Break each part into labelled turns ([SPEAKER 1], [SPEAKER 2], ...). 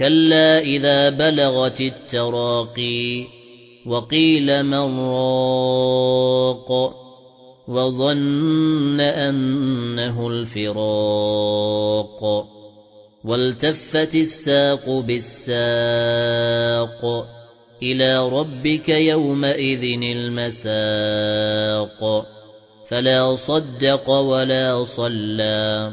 [SPEAKER 1] كَلَّا إِذَا بَلَغَتِ التَّرَاقِي وَقِيلَ مَنْ رَاقٍ وَظَنَّ أَنَّهُ الْفِرَاقُ وَالْتَفَّتِ السَّاقُ بِالسَّاقِ إِلَى رَبِّكَ يَوْمَئِذٍ الْمَسَاقُ فَلَا صَدَّقَ وَلَا صَلَّى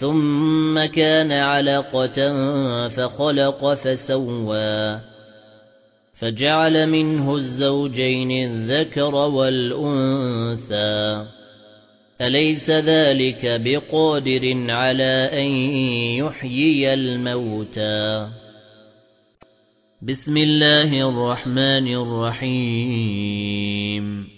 [SPEAKER 1] ثُمَّ كَانَ عَلَقَةً فَخَلَقَ فَسَوَّى فَجَعَلَ مِنْهُ الزَّوْجَيْنِ الذَّكَرَ وَالْأُنثَى. أَلَيْسَ ذَلِكَ بِقَادِرٍ عَلَى أَن يُحْيِيَ الْمَوْتَى؟ بِسْمِ اللَّهِ الرَّحْمَنِ الرَّحِيمِ.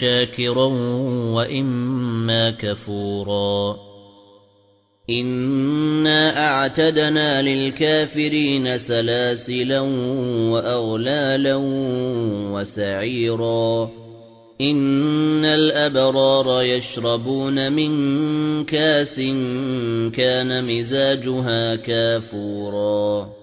[SPEAKER 1] شَاكِرًا وَإِمَّا كَفُورًا إِنَّا أَعْتَدْنَا لِلْكَافِرِينَ سَلَاسِلًا وَأَغْلَالًا وَسَعِيرًا إِنَّ الْأَبْرَارَ يَشْرَبُونَ مِنْ كَاسٍ كَانَ مِزَاجُهَا كَافُورًا